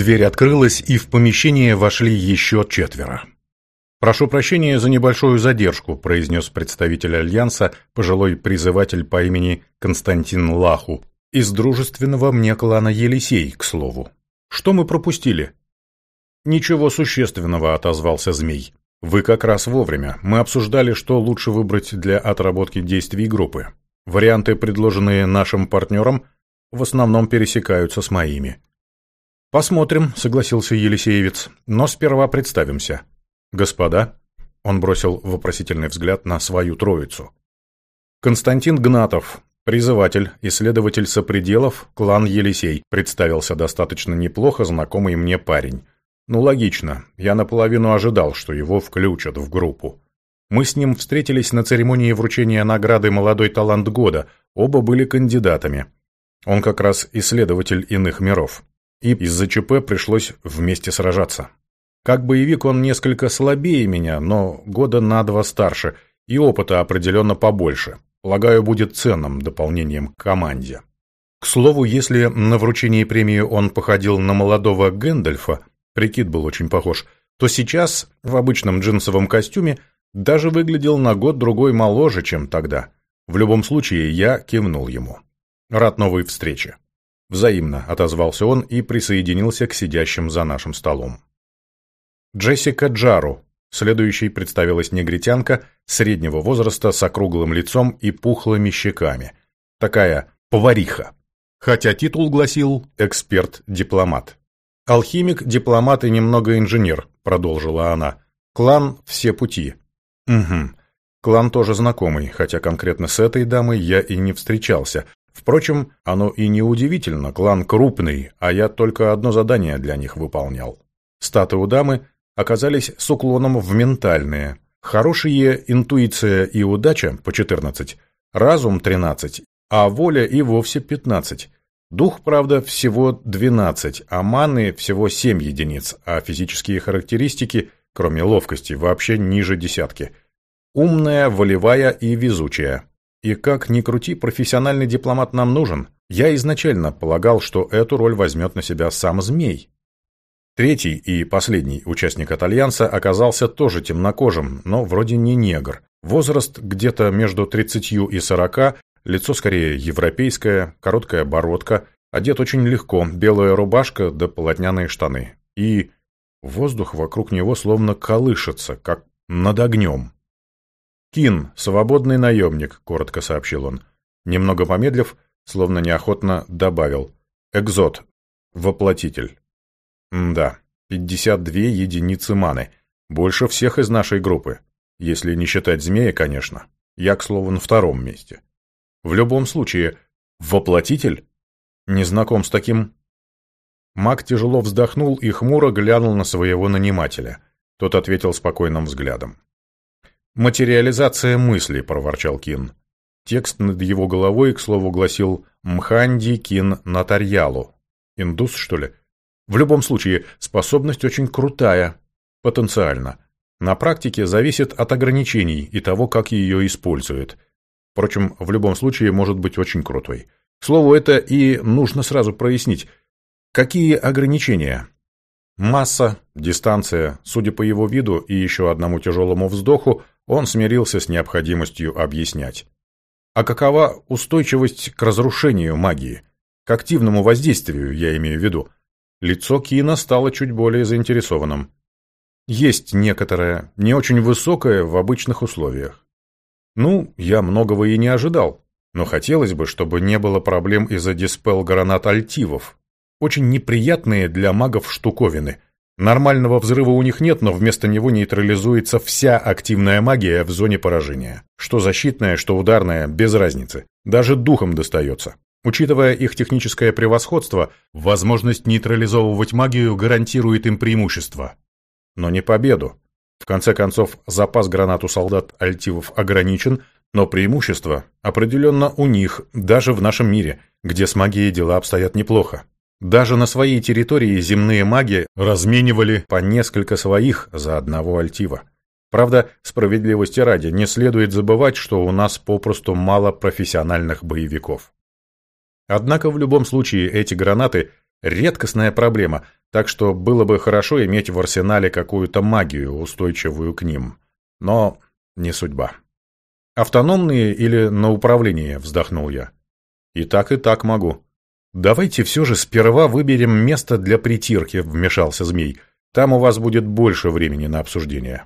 Дверь открылась, и в помещение вошли еще четверо. «Прошу прощения за небольшую задержку», – произнес представитель Альянса, пожилой призыватель по имени Константин Лаху, из дружественного мне клана Елисей, к слову. «Что мы пропустили?» «Ничего существенного», – отозвался Змей. «Вы как раз вовремя. Мы обсуждали, что лучше выбрать для отработки действий группы. Варианты, предложенные нашим партнерам, в основном пересекаются с моими». «Посмотрим», — согласился Елисеевец, — «но сперва представимся». «Господа», — он бросил вопросительный взгляд на свою троицу. «Константин Гнатов, призыватель, исследователь сопределов, клан Елисей», представился достаточно неплохо знакомый мне парень. Ну, логично, я наполовину ожидал, что его включат в группу. Мы с ним встретились на церемонии вручения награды «Молодой талант года», оба были кандидатами. Он как раз исследователь иных миров. И из-за ЧП пришлось вместе сражаться. Как боевик он несколько слабее меня, но года на два старше, и опыта определенно побольше. Полагаю, будет ценным дополнением к команде. К слову, если на вручении премии он походил на молодого Гэндальфа, прикид был очень похож, то сейчас, в обычном джинсовом костюме, даже выглядел на год-другой моложе, чем тогда. В любом случае, я кивнул ему. Рад новой встрече. Взаимно отозвался он и присоединился к сидящим за нашим столом. Джессика Джару. Следующей представилась негритянка среднего возраста с округлым лицом и пухлыми щеками. Такая повариха. Хотя титул гласил «эксперт-дипломат». «Алхимик, дипломат и немного инженер», — продолжила она. «Клан «Все пути». «Угу. Клан тоже знакомый, хотя конкретно с этой дамой я и не встречался. Впрочем, оно и не удивительно, клан крупный, а я только одно задание для них выполнял. Статы у дамы оказались с уклоном в ментальные. Хорошие интуиция и удача по 14, разум 13, а воля и вовсе 15. Дух, правда, всего 12, а маны всего 7 единиц, а физические характеристики, кроме ловкости, вообще ниже десятки. Умная, волевая и везучая. И как ни крути, профессиональный дипломат нам нужен. Я изначально полагал, что эту роль возьмет на себя сам Змей. Третий и последний участник от Альянса оказался тоже темнокожим, но вроде не негр. Возраст где-то между 30 и 40, лицо скорее европейское, короткая бородка, одет очень легко, белая рубашка да полотняные штаны. И воздух вокруг него словно колышется, как над огнем. «Кин, свободный наемник», — коротко сообщил он. Немного помедлив, словно неохотно добавил. «Экзот. Воплотитель». «Да, 52 единицы маны. Больше всех из нашей группы. Если не считать змея, конечно. Я, к слову, на втором месте. В любом случае, воплотитель? Не знаком с таким...» Маг тяжело вздохнул и хмуро глянул на своего нанимателя. Тот ответил спокойным взглядом. «Материализация мысли», — проворчал Кин. Текст над его головой, к слову, гласил «Мханди Кин Натарьялу». Индус, что ли? В любом случае, способность очень крутая. Потенциально. На практике зависит от ограничений и того, как ее используют. Впрочем, в любом случае может быть очень крутой. К слову, это и нужно сразу прояснить. Какие ограничения? Масса, дистанция, судя по его виду и еще одному тяжелому вздоху, он смирился с необходимостью объяснять. А какова устойчивость к разрушению магии? К активному воздействию, я имею в виду. Лицо Кина стало чуть более заинтересованным. Есть некоторое, не очень высокое в обычных условиях. Ну, я многого и не ожидал, но хотелось бы, чтобы не было проблем из-за диспел гранат альтивов. Очень неприятные для магов штуковины – Нормального взрыва у них нет, но вместо него нейтрализуется вся активная магия в зоне поражения. Что защитная, что ударная, без разницы. Даже духом достается. Учитывая их техническое превосходство, возможность нейтрализовывать магию гарантирует им преимущество. Но не победу. В конце концов, запас гранат у солдат альтивов ограничен, но преимущество определенно у них, даже в нашем мире, где с магией дела обстоят неплохо. Даже на своей территории земные маги разменивали по несколько своих за одного альтива. Правда, справедливости ради, не следует забывать, что у нас попросту мало профессиональных боевиков. Однако в любом случае эти гранаты – редкостная проблема, так что было бы хорошо иметь в арсенале какую-то магию, устойчивую к ним. Но не судьба. «Автономные или на управление?» – вздохнул я. «И так, и так могу». «Давайте все же сперва выберем место для притирки», – вмешался змей. «Там у вас будет больше времени на обсуждение».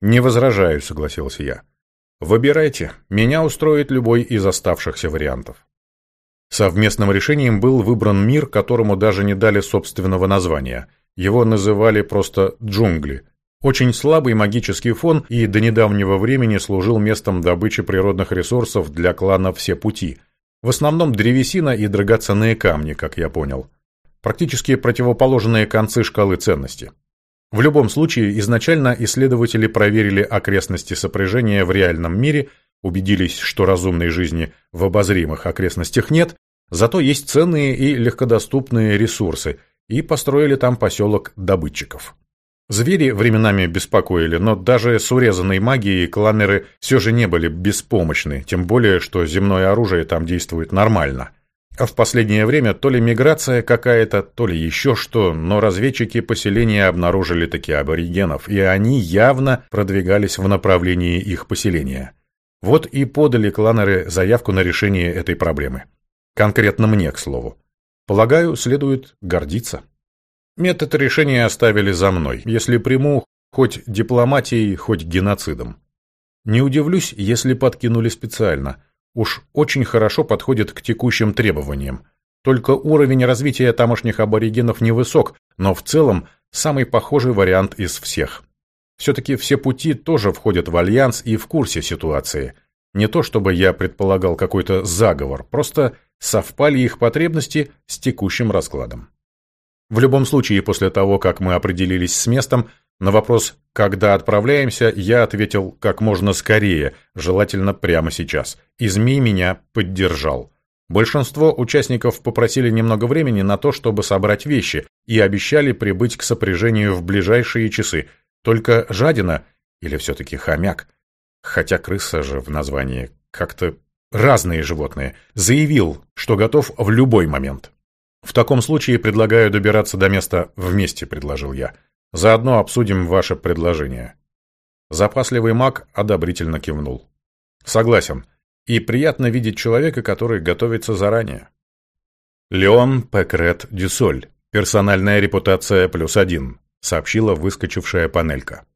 «Не возражаю», – согласился я. «Выбирайте. Меня устроит любой из оставшихся вариантов». Совместным решением был выбран мир, которому даже не дали собственного названия. Его называли просто «джунгли». Очень слабый магический фон и до недавнего времени служил местом добычи природных ресурсов для клана «Все пути». В основном древесина и драгоценные камни, как я понял. Практически противоположные концы шкалы ценности. В любом случае, изначально исследователи проверили окрестности сопряжения в реальном мире, убедились, что разумной жизни в обозримых окрестностях нет, зато есть ценные и легкодоступные ресурсы, и построили там поселок добытчиков. Звери временами беспокоили, но даже с урезанной магией кланеры все же не были беспомощны, тем более, что земное оружие там действует нормально. А в последнее время то ли миграция какая-то, то ли еще что, но разведчики поселения обнаружили такие аборигенов, и они явно продвигались в направлении их поселения. Вот и подали кланеры заявку на решение этой проблемы. Конкретно мне, к слову. Полагаю, следует гордиться. Метод решения оставили за мной, если приму хоть дипломатией, хоть геноцидом. Не удивлюсь, если подкинули специально. Уж очень хорошо подходит к текущим требованиям. Только уровень развития тамошних аборигенов невысок, но в целом самый похожий вариант из всех. Все-таки все пути тоже входят в альянс и в курсе ситуации. Не то чтобы я предполагал какой-то заговор, просто совпали их потребности с текущим раскладом. В любом случае, после того, как мы определились с местом, на вопрос «когда отправляемся?» я ответил как можно скорее, желательно прямо сейчас. И змей меня поддержал. Большинство участников попросили немного времени на то, чтобы собрать вещи, и обещали прибыть к сопряжению в ближайшие часы. Только жадина, или все-таки хомяк, хотя крыса же в названии как-то разные животные, заявил, что готов в любой момент. «В таком случае предлагаю добираться до места вместе», — предложил я. «Заодно обсудим ваше предложение». Запасливый маг одобрительно кивнул. «Согласен. И приятно видеть человека, который готовится заранее». «Леон Пекрет Дюсоль. Персональная репутация плюс один», — сообщила выскочившая панелька.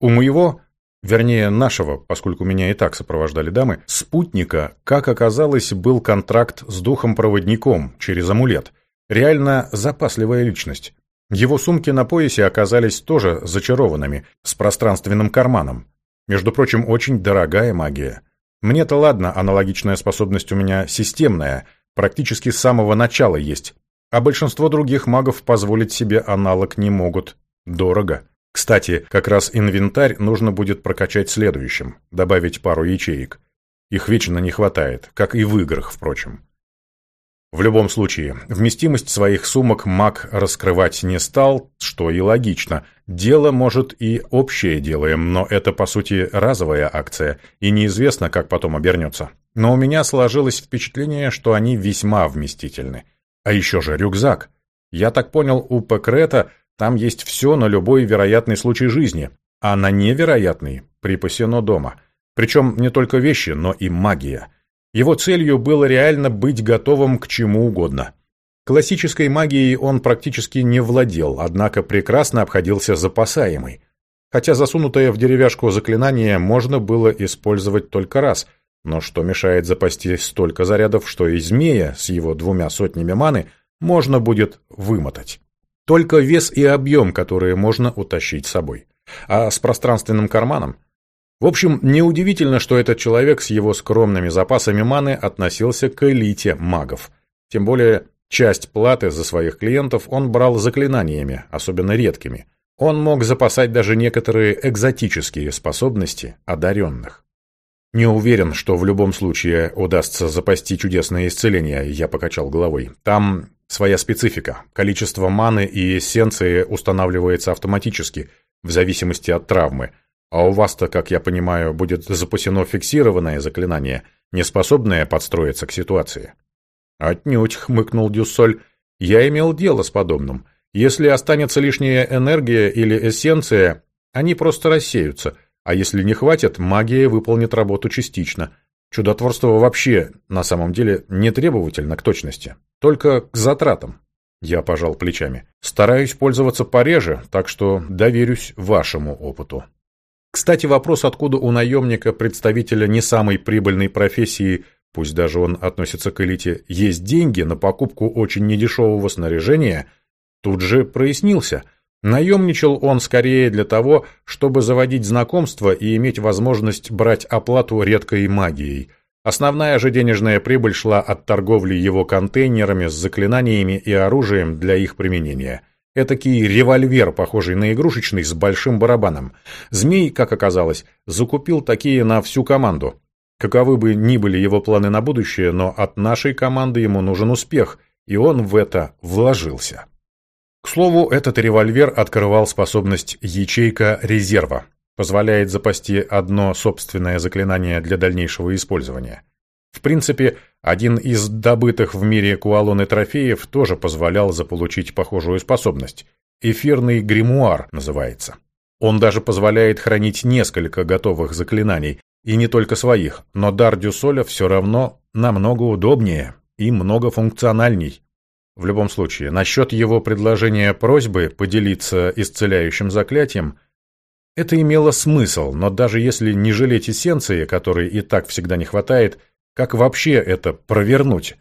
«У моего вернее нашего, поскольку меня и так сопровождали дамы, спутника, как оказалось, был контракт с духом-проводником через амулет. Реально запасливая личность. Его сумки на поясе оказались тоже зачарованными, с пространственным карманом. Между прочим, очень дорогая магия. Мне-то ладно, аналогичная способность у меня системная, практически с самого начала есть. А большинство других магов позволить себе аналог не могут. Дорого. Кстати, как раз инвентарь нужно будет прокачать следующим, добавить пару ячеек. Их вечно не хватает, как и в играх, впрочем. В любом случае, вместимость своих сумок маг раскрывать не стал, что и логично. Дело, может, и общее делаем, но это, по сути, разовая акция, и неизвестно, как потом обернется. Но у меня сложилось впечатление, что они весьма вместительны. А еще же рюкзак. Я так понял, у Пекрета там есть все на любой вероятный случай жизни, а на невероятный припасено дома. Причем не только вещи, но и магия. Его целью было реально быть готовым к чему угодно. Классической магией он практически не владел, однако прекрасно обходился запасаемой. Хотя засунутое в деревяшку заклинание можно было использовать только раз, но что мешает запастись столько зарядов, что и змея с его двумя сотнями маны можно будет вымотать. Только вес и объем, которые можно утащить с собой. А с пространственным карманом? В общем, неудивительно, что этот человек с его скромными запасами маны относился к элите магов. Тем более, часть платы за своих клиентов он брал заклинаниями, особенно редкими. Он мог запасать даже некоторые экзотические способности одаренных. Не уверен, что в любом случае удастся запасти чудесное исцеление, я покачал головой. Там своя специфика. Количество маны и эссенции устанавливается автоматически, в зависимости от травмы. А у вас-то, как я понимаю, будет запасено фиксированное заклинание, не способное подстроиться к ситуации. Отнюдь, хмыкнул Дюссоль. Я имел дело с подобным. Если останется лишняя энергия или эссенция, они просто рассеются, а если не хватит, магия выполнит работу частично. Чудотворство вообще, на самом деле, не требовательно к точности, только к затратам. Я пожал плечами. Стараюсь пользоваться пореже, так что доверюсь вашему опыту. Кстати, вопрос, откуда у наемника, представителя не самой прибыльной профессии, пусть даже он относится к элите, есть деньги на покупку очень недешевого снаряжения, тут же прояснился. Наемничал он скорее для того, чтобы заводить знакомства и иметь возможность брать оплату редкой магией. Основная же денежная прибыль шла от торговли его контейнерами с заклинаниями и оружием для их применения – Этакий револьвер, похожий на игрушечный, с большим барабаном. Змей, как оказалось, закупил такие на всю команду. Каковы бы ни были его планы на будущее, но от нашей команды ему нужен успех, и он в это вложился. К слову, этот револьвер открывал способность ячейка резерва, позволяет запасти одно собственное заклинание для дальнейшего использования. В принципе, один из добытых в мире куалоны трофеев тоже позволял заполучить похожую способность. Эфирный гримуар называется. Он даже позволяет хранить несколько готовых заклинаний, и не только своих, но дар Дюсоля все равно намного удобнее и многофункциональней. В любом случае, насчет его предложения просьбы поделиться исцеляющим заклятием, это имело смысл, но даже если не жалеть эссенции, которой и так всегда не хватает – как вообще это провернуть?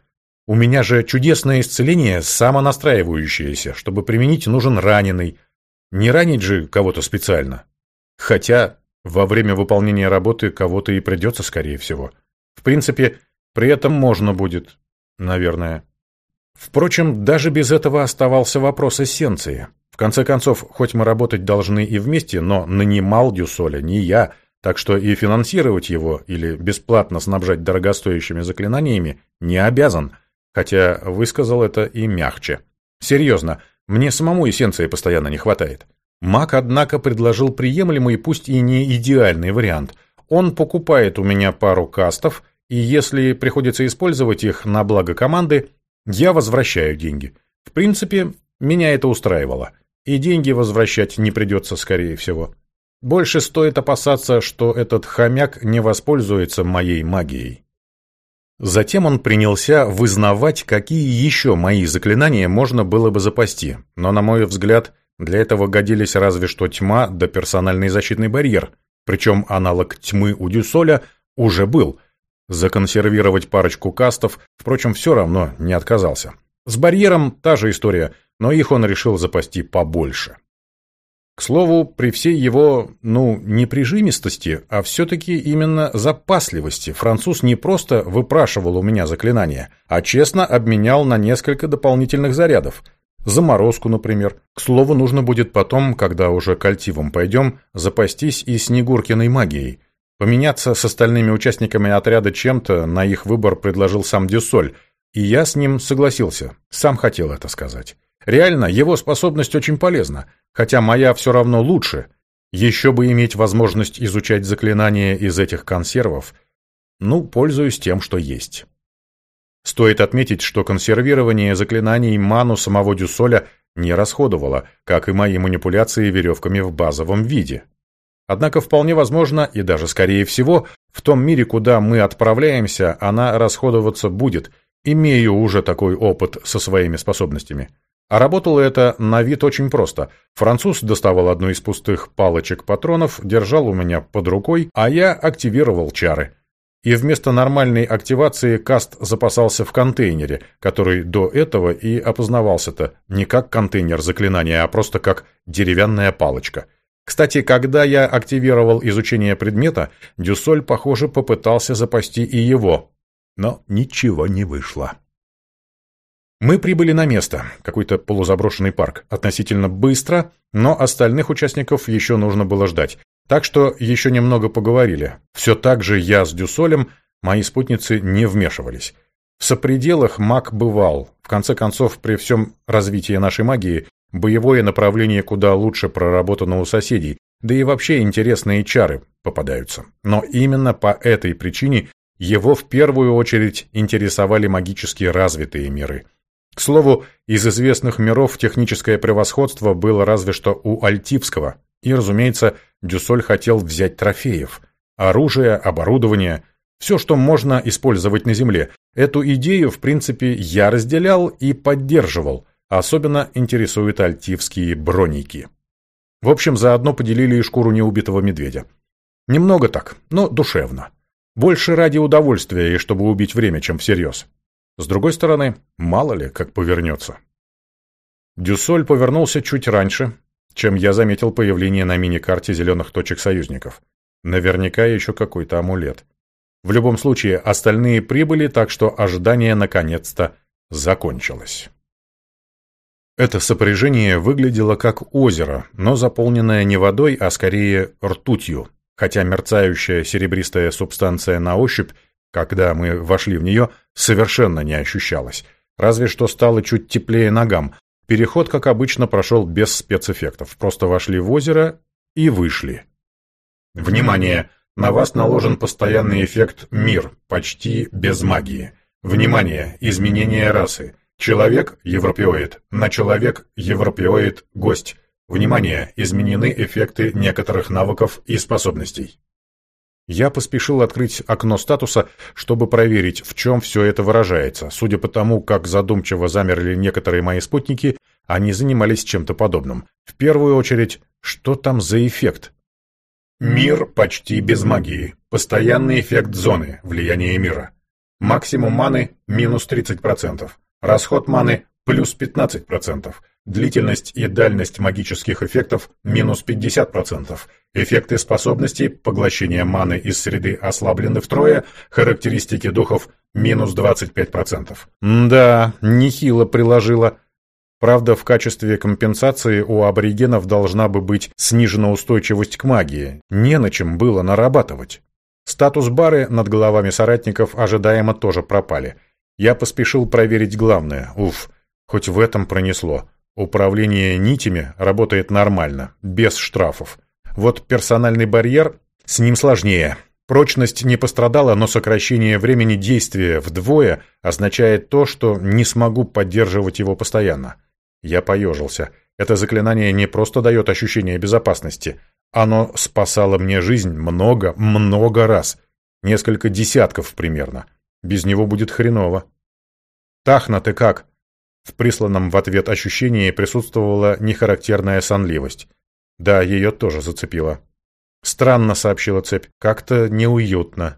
У меня же чудесное исцеление, самонастраивающееся. Чтобы применить, нужен раненый. Не ранить же кого-то специально. Хотя во время выполнения работы кого-то и придется, скорее всего. В принципе, при этом можно будет, наверное. Впрочем, даже без этого оставался вопрос эссенции. В конце концов, хоть мы работать должны и вместе, но нанимал Дюсоля не я, так что и финансировать его или бесплатно снабжать дорогостоящими заклинаниями не обязан, хотя высказал это и мягче. Серьезно, мне самому эссенции постоянно не хватает. Мак, однако, предложил приемлемый, пусть и не идеальный вариант. Он покупает у меня пару кастов, и если приходится использовать их на благо команды, я возвращаю деньги. В принципе, меня это устраивало. И деньги возвращать не придется, скорее всего. Больше стоит опасаться, что этот хомяк не воспользуется моей магией. Затем он принялся вызнавать, какие еще мои заклинания можно было бы запасти, но, на мой взгляд, для этого годились разве что тьма да персональный защитный барьер, причем аналог тьмы у Дюсоля уже был. Законсервировать парочку кастов, впрочем, все равно не отказался. С барьером та же история, но их он решил запасти побольше. К слову, при всей его, ну, не прижимистости, а все-таки именно запасливости, француз не просто выпрашивал у меня заклинания, а честно обменял на несколько дополнительных зарядов. Заморозку, например. К слову, нужно будет потом, когда уже к пойдем, запастись и Снегуркиной магией. Поменяться с остальными участниками отряда чем-то на их выбор предложил сам Дюсоль, и я с ним согласился, сам хотел это сказать. Реально, его способность очень полезна, хотя моя все равно лучше. Еще бы иметь возможность изучать заклинания из этих консервов. Ну, пользуюсь тем, что есть. Стоит отметить, что консервирование заклинаний ману самого Дюсоля не расходовало, как и мои манипуляции веревками в базовом виде. Однако вполне возможно, и даже скорее всего, в том мире, куда мы отправляемся, она расходоваться будет, имею уже такой опыт со своими способностями. А работало это на вид очень просто. Француз доставал одну из пустых палочек патронов, держал у меня под рукой, а я активировал чары. И вместо нормальной активации каст запасался в контейнере, который до этого и опознавался-то не как контейнер заклинания, а просто как деревянная палочка. Кстати, когда я активировал изучение предмета, Дюсоль, похоже, попытался запасти и его. Но ничего не вышло. Мы прибыли на место, какой-то полузаброшенный парк, относительно быстро, но остальных участников еще нужно было ждать. Так что еще немного поговорили. Все так же я с Дюсолем, мои спутницы не вмешивались. В сопределах маг бывал. В конце концов, при всем развитии нашей магии, боевое направление куда лучше проработано у соседей, да и вообще интересные чары попадаются. Но именно по этой причине его в первую очередь интересовали магически развитые миры. К слову, из известных миров техническое превосходство было разве что у Альтивского. И, разумеется, Дюсоль хотел взять трофеев. Оружие, оборудование, все, что можно использовать на Земле. Эту идею, в принципе, я разделял и поддерживал. Особенно интересуют альтивские броники. В общем, заодно поделили и шкуру неубитого медведя. Немного так, но душевно. Больше ради удовольствия и чтобы убить время, чем всерьез. С другой стороны, мало ли, как повернется. Дюсоль повернулся чуть раньше, чем я заметил появление на мини-карте зеленых точек союзников. Наверняка еще какой-то амулет. В любом случае, остальные прибыли, так что ожидание наконец-то закончилось. Это сопряжение выглядело как озеро, но заполненное не водой, а скорее ртутью, хотя мерцающая серебристая субстанция на ощупь когда мы вошли в нее, совершенно не ощущалось. Разве что стало чуть теплее ногам. Переход, как обычно, прошел без спецэффектов. Просто вошли в озеро и вышли. Внимание! На вас наложен постоянный эффект «Мир», почти без магии. Внимание! Изменение расы. Человек – европеоид. На человек – европеоид – гость. Внимание! Изменены эффекты некоторых навыков и способностей. Я поспешил открыть окно статуса, чтобы проверить, в чем все это выражается. Судя по тому, как задумчиво замерли некоторые мои спутники, они занимались чем-то подобным. В первую очередь, что там за эффект? Мир почти без магии. Постоянный эффект зоны, влияние мира. Максимум маны – минус 30%. Расход маны – плюс 15%. Длительность и дальность магических эффектов – минус 50%. Эффекты способностей, поглощения маны из среды ослаблены втрое, характеристики духов – минус 25%. Да, нехило приложила. Правда, в качестве компенсации у аборигенов должна бы быть снижена устойчивость к магии. Не на чем было нарабатывать. Статус-бары над головами соратников ожидаемо тоже пропали. Я поспешил проверить главное. Уф, хоть в этом пронесло. Управление нитями работает нормально, без штрафов. Вот персональный барьер, с ним сложнее. Прочность не пострадала, но сокращение времени действия вдвое означает то, что не смогу поддерживать его постоянно. Я поежился. Это заклинание не просто дает ощущение безопасности. Оно спасало мне жизнь много, много раз. Несколько десятков примерно. Без него будет хреново. «Тахна, ты как?» В присланном в ответ ощущении присутствовала нехарактерная сонливость. Да, ее тоже зацепило. «Странно», — сообщила цепь, — «как-то неуютно».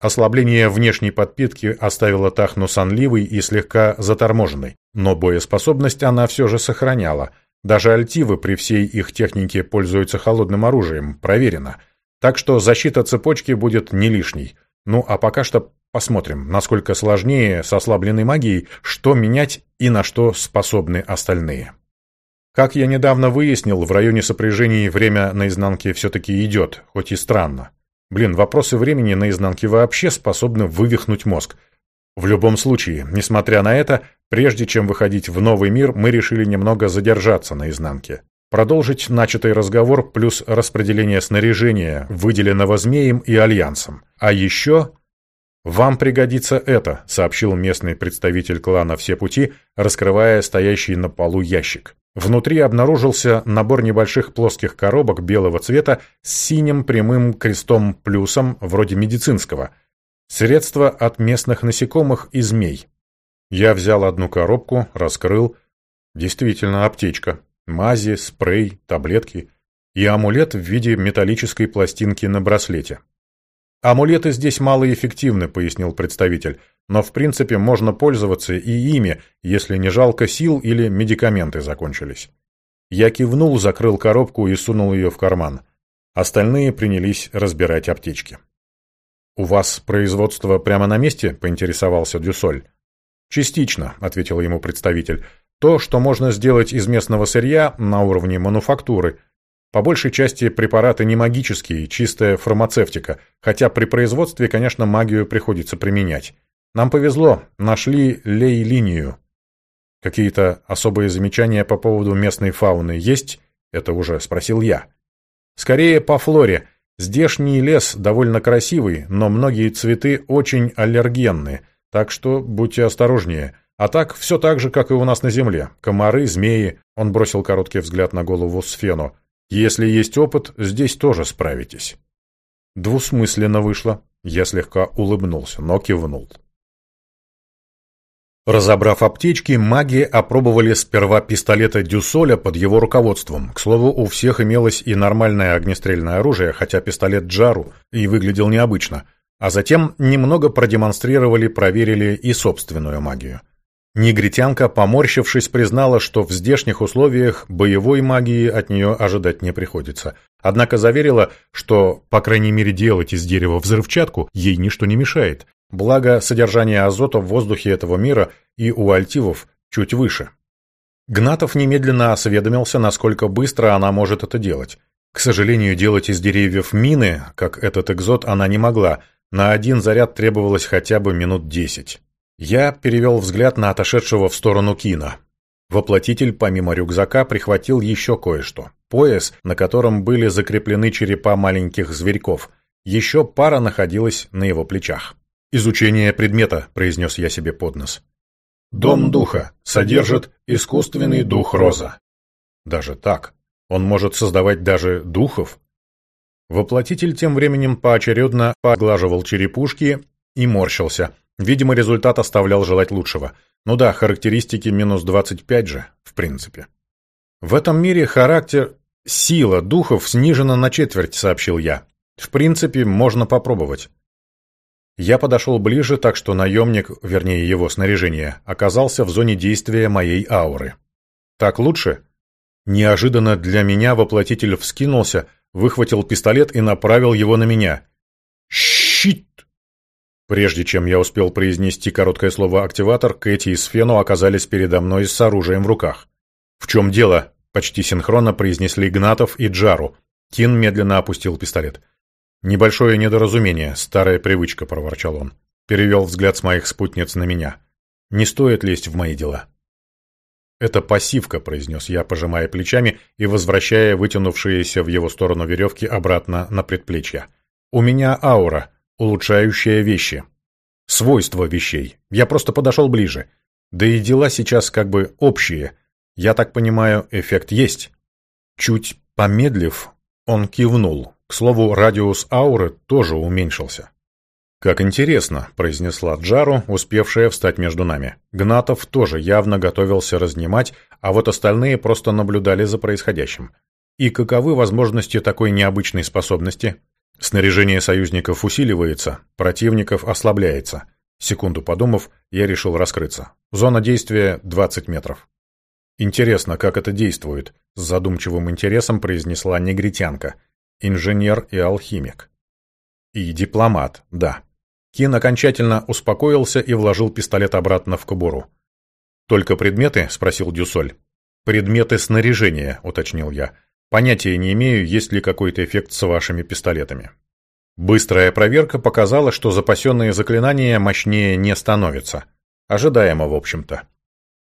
Ослабление внешней подпитки оставило Тахну сонливой и слегка заторможенной, но боеспособность она все же сохраняла. Даже альтивы при всей их технике пользуются холодным оружием, проверено. Так что защита цепочки будет не лишней. Ну а пока что Посмотрим, насколько сложнее с ослабленной магией, что менять и на что способны остальные. Как я недавно выяснил, в районе сопряжений время наизнанке все-таки идет, хоть и странно. Блин, вопросы времени наизнанке вообще способны вывихнуть мозг. В любом случае, несмотря на это, прежде чем выходить в новый мир, мы решили немного задержаться наизнанке. Продолжить начатый разговор плюс распределение снаряжения, выделенного Змеем и Альянсом. А еще «Вам пригодится это», — сообщил местный представитель клана «Все пути», раскрывая стоящий на полу ящик. Внутри обнаружился набор небольших плоских коробок белого цвета с синим прямым крестом-плюсом, вроде медицинского. Средства от местных насекомых и змей. Я взял одну коробку, раскрыл. Действительно, аптечка. Мази, спрей, таблетки. И амулет в виде металлической пластинки на браслете. «Амулеты здесь малоэффективны», — пояснил представитель, «но в принципе можно пользоваться и ими, если не жалко сил или медикаменты закончились». Я кивнул, закрыл коробку и сунул ее в карман. Остальные принялись разбирать аптечки. «У вас производство прямо на месте?» — поинтересовался Дюсоль. «Частично», — ответил ему представитель. «То, что можно сделать из местного сырья на уровне мануфактуры — по большей части препараты не магические, чистая фармацевтика, хотя при производстве, конечно, магию приходится применять. Нам повезло, нашли лей-линию. Какие-то особые замечания по поводу местной фауны есть? Это уже спросил я. Скорее по флоре. Здешний лес довольно красивый, но многие цветы очень аллергенны, так что будьте осторожнее. А так, все так же, как и у нас на Земле. Комары, змеи. Он бросил короткий взгляд на голову Сфену. Если есть опыт, здесь тоже справитесь. Двусмысленно вышло. Я слегка улыбнулся, но кивнул. Разобрав аптечки, маги опробовали сперва пистолета Дюсоля под его руководством. К слову, у всех имелось и нормальное огнестрельное оружие, хотя пистолет Джару и выглядел необычно. А затем немного продемонстрировали, проверили и собственную магию. Негритянка, поморщившись, признала, что в здешних условиях боевой магии от нее ожидать не приходится. Однако заверила, что, по крайней мере, делать из дерева взрывчатку ей ничто не мешает, Благо, содержание азота в воздухе этого мира и у альтивов чуть выше. Гнатов немедленно осведомился, насколько быстро она может это делать. К сожалению, делать из деревьев мины, как этот экзот, она не могла. На один заряд требовалось хотя бы минут десять. Я перевел взгляд на отошедшего в сторону Кина. Воплотитель, помимо рюкзака, прихватил еще кое-что. Пояс, на котором были закреплены черепа маленьких зверьков. Еще пара находилась на его плечах. «Изучение предмета», — произнес я себе под нос. «Дом духа содержит искусственный дух роза». Даже так? Он может создавать даже духов? Воплотитель тем временем поочередно поглаживал черепушки и морщился. Видимо, результат оставлял желать лучшего. Ну да, характеристики минус 25 же, в принципе. В этом мире характер... Сила духов снижена на четверть, сообщил я. В принципе, можно попробовать. Я подошел ближе, так что наемник, вернее его снаряжение, оказался в зоне действия моей ауры. Так лучше? Неожиданно для меня воплотитель вскинулся, выхватил пистолет и направил его на меня. Прежде чем я успел произнести короткое слово «активатор», Кэти и Сфену оказались передо мной с оружием в руках. «В чем дело?» — почти синхронно произнесли Гнатов и Джару. Тин медленно опустил пистолет. «Небольшое недоразумение, старая привычка», — проворчал он. Перевел взгляд с моих спутниц на меня. «Не стоит лезть в мои дела». «Это пассивка», — произнес я, пожимая плечами и возвращая вытянувшиеся в его сторону веревки обратно на предплечья. «У меня аура, улучшающая вещи. Свойства вещей. Я просто подошел ближе. Да и дела сейчас как бы общие. Я так понимаю, эффект есть». Чуть помедлив, он кивнул. К слову, радиус ауры тоже уменьшился. «Как интересно», — произнесла Джару, успевшая встать между нами. Гнатов тоже явно готовился разнимать, а вот остальные просто наблюдали за происходящим. И каковы возможности такой необычной способности? Снаряжение союзников усиливается, противников ослабляется. Секунду подумав, я решил раскрыться. Зона действия 20 метров. «Интересно, как это действует?» — с задумчивым интересом произнесла негритянка — инженер и алхимик. И дипломат, да. Кин окончательно успокоился и вложил пистолет обратно в кобуру. «Только предметы?» — спросил Дюсоль. «Предметы снаряжения», — уточнил я. «Понятия не имею, есть ли какой-то эффект с вашими пистолетами». Быстрая проверка показала, что запасенные заклинания мощнее не становятся. Ожидаемо, в общем-то.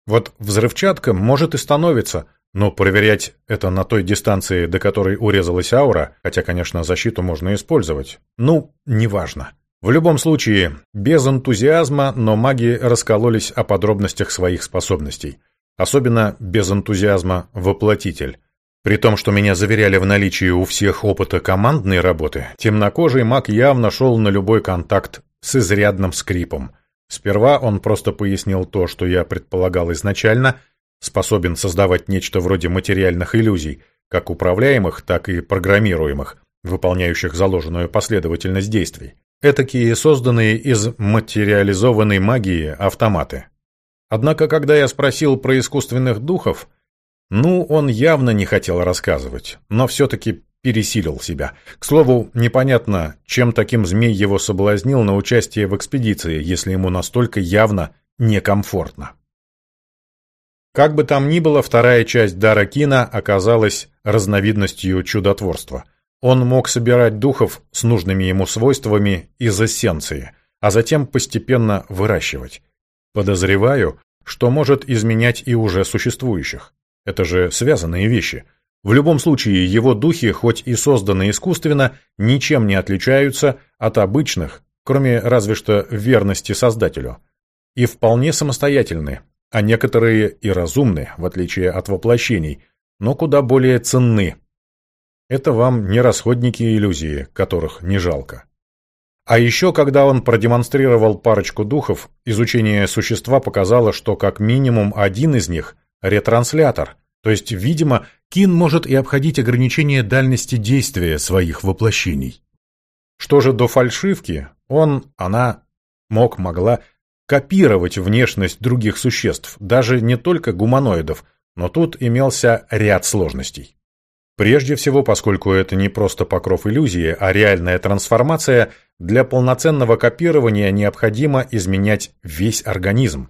Вот взрывчатка может и становится, но проверять это на той дистанции, до которой урезалась аура, хотя, конечно, защиту можно использовать, ну, неважно. В любом случае, без энтузиазма, но маги раскололись о подробностях своих способностей. Особенно без энтузиазма воплотитель. При том, что меня заверяли в наличии у всех опыта командной работы, темнокожий маг явно шел на любой контакт с изрядным скрипом. Сперва он просто пояснил то, что я предполагал изначально – способен создавать нечто вроде материальных иллюзий, как управляемых, так и программируемых, выполняющих заложенную последовательность действий. Этакие созданные из материализованной магии автоматы. Однако, когда я спросил про искусственных духов, ну, он явно не хотел рассказывать, но все-таки пересилил себя. К слову, непонятно, чем таким змей его соблазнил на участие в экспедиции, если ему настолько явно некомфортно. Как бы там ни было, вторая часть дара Кина оказалась разновидностью чудотворства. Он мог собирать духов с нужными ему свойствами из эссенции, а затем постепенно выращивать. Подозреваю, что может изменять и уже существующих. Это же связанные вещи. В любом случае, его духи, хоть и созданы искусственно, ничем не отличаются от обычных, кроме разве что верности Создателю. и вполне самостоятельны, а некоторые и разумны, в отличие от воплощений, но куда более ценны. Это вам не расходники иллюзии, которых не жалко. А еще, когда он продемонстрировал парочку духов, изучение существа показало, что как минимум один из них – ретранслятор, то есть, видимо, Кин может и обходить ограничения дальности действия своих воплощений. Что же до фальшивки, он, она, мог, могла копировать внешность других существ, даже не только гуманоидов, но тут имелся ряд сложностей. Прежде всего, поскольку это не просто покров иллюзии, а реальная трансформация, для полноценного копирования необходимо изменять весь организм.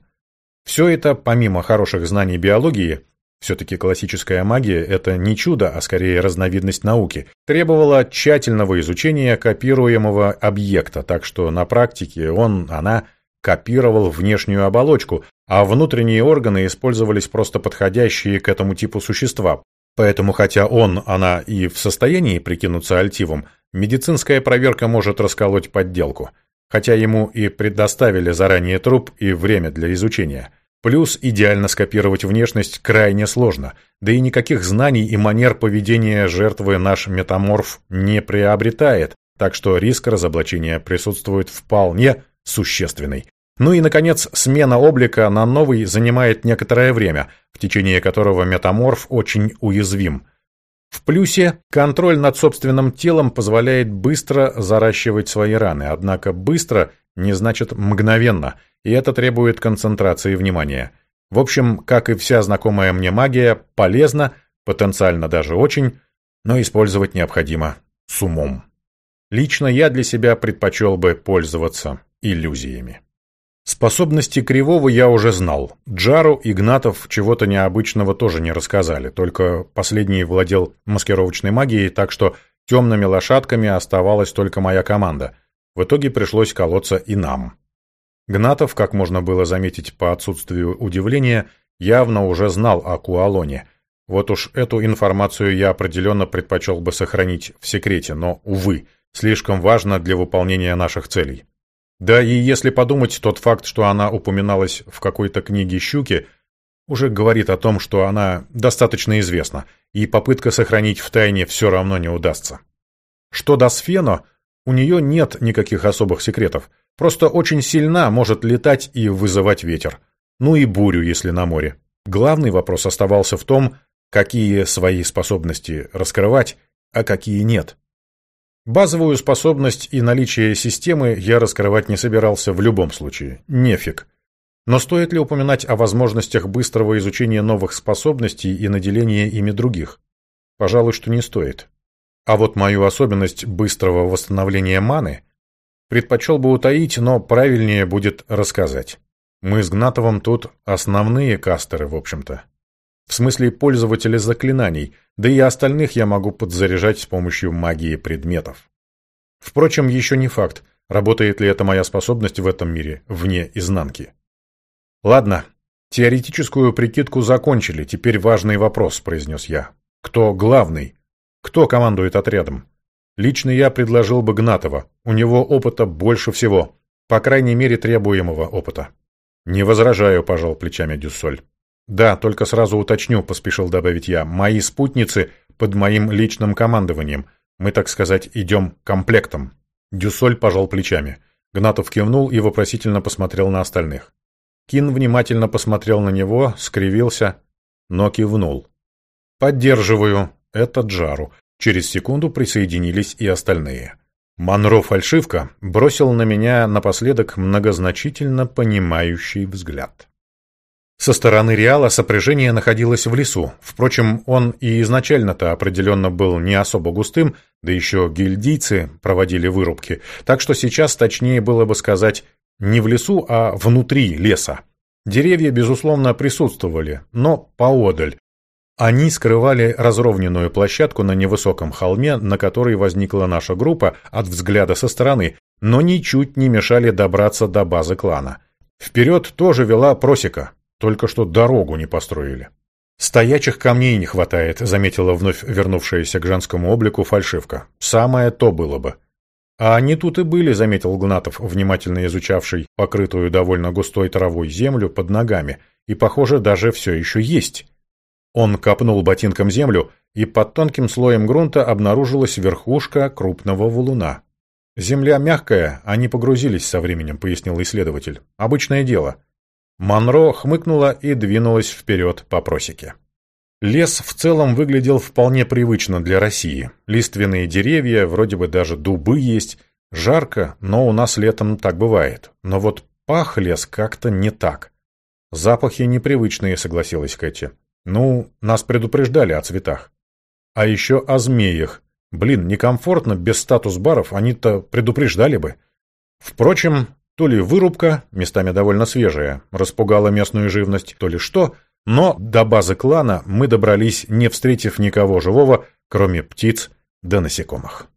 Все это, помимо хороших знаний биологии, все-таки классическая магия – это не чудо, а скорее разновидность науки, требовала тщательного изучения копируемого объекта, так что на практике он, она копировал внешнюю оболочку, а внутренние органы использовались просто подходящие к этому типу существа, Поэтому, хотя он, она и в состоянии прикинуться альтивом, медицинская проверка может расколоть подделку. Хотя ему и предоставили заранее труп и время для изучения. Плюс идеально скопировать внешность крайне сложно, да и никаких знаний и манер поведения жертвы наш метаморф не приобретает, так что риск разоблачения присутствует вполне существенный. Ну и, наконец, смена облика на новый занимает некоторое время, в течение которого метаморф очень уязвим. В плюсе контроль над собственным телом позволяет быстро заращивать свои раны, однако быстро не значит мгновенно, и это требует концентрации внимания. В общем, как и вся знакомая мне магия, полезно, потенциально даже очень, но использовать необходимо с умом. Лично я для себя предпочел бы пользоваться иллюзиями. Способности Кривого я уже знал. Джару Игнатов чего-то необычного тоже не рассказали, только последний владел маскировочной магией, так что темными лошадками оставалась только моя команда. В итоге пришлось колоться и нам. Гнатов, как можно было заметить по отсутствию удивления, явно уже знал о Куалоне. Вот уж эту информацию я определенно предпочел бы сохранить в секрете, но, увы, слишком важно для выполнения наших целей. Да и если подумать, тот факт, что она упоминалась в какой-то книге «Щуки», уже говорит о том, что она достаточно известна, и попытка сохранить в тайне все равно не удастся. Что до Сфено, у нее нет никаких особых секретов, просто очень сильна, может летать и вызывать ветер. Ну и бурю, если на море. Главный вопрос оставался в том, какие свои способности раскрывать, а какие нет. Базовую способность и наличие системы я раскрывать не собирался в любом случае. Нефиг. Но стоит ли упоминать о возможностях быстрого изучения новых способностей и наделения ими других? Пожалуй, что не стоит. А вот мою особенность быстрого восстановления маны предпочел бы утаить, но правильнее будет рассказать. Мы с Гнатовым тут основные кастеры, в общем-то. В смысле пользователя заклинаний, да и остальных я могу подзаряжать с помощью магии предметов. Впрочем, еще не факт, работает ли эта моя способность в этом мире вне изнанки. Ладно, теоретическую прикидку закончили, теперь важный вопрос, произнес я. Кто главный? Кто командует отрядом? Лично я предложил бы Гнатова, у него опыта больше всего, по крайней мере требуемого опыта. Не возражаю, пожал плечами Дюссоль. «Да, только сразу уточню», — поспешил добавить я. «Мои спутницы под моим личным командованием. Мы, так сказать, идем комплектом». Дюсоль пожал плечами. Гнатов кивнул и вопросительно посмотрел на остальных. Кин внимательно посмотрел на него, скривился, но кивнул. «Поддерживаю. Это Джару». Через секунду присоединились и остальные. Монро фальшивка бросил на меня напоследок многозначительно понимающий взгляд. Со стороны Реала сопряжение находилось в лесу. Впрочем, он и изначально-то определенно был не особо густым, да еще гильдийцы проводили вырубки. Так что сейчас точнее было бы сказать не в лесу, а внутри леса. Деревья, безусловно, присутствовали, но поодаль. Они скрывали разровненную площадку на невысоком холме, на которой возникла наша группа от взгляда со стороны, но ничуть не мешали добраться до базы клана. Вперед тоже вела просека, только что дорогу не построили. «Стоячих камней не хватает», — заметила вновь вернувшаяся к женскому облику фальшивка. «Самое то было бы». «А они тут и были», — заметил Гнатов, внимательно изучавший покрытую довольно густой травой землю под ногами, и, похоже, даже все еще есть. Он копнул ботинком землю, и под тонким слоем грунта обнаружилась верхушка крупного валуна. «Земля мягкая, они погрузились со временем», — пояснил исследователь. «Обычное дело». Монро хмыкнула и двинулась вперед по просеке. Лес в целом выглядел вполне привычно для России. Лиственные деревья, вроде бы даже дубы есть. Жарко, но у нас летом так бывает. Но вот пах лес как-то не так. Запахи непривычные, согласилась Кэти. Ну, нас предупреждали о цветах. А еще о змеях. Блин, некомфортно, без статус-баров они-то предупреждали бы. Впрочем, то ли вырубка, местами довольно свежая, распугала местную живность, то ли что, но до базы клана мы добрались, не встретив никого живого, кроме птиц да насекомых.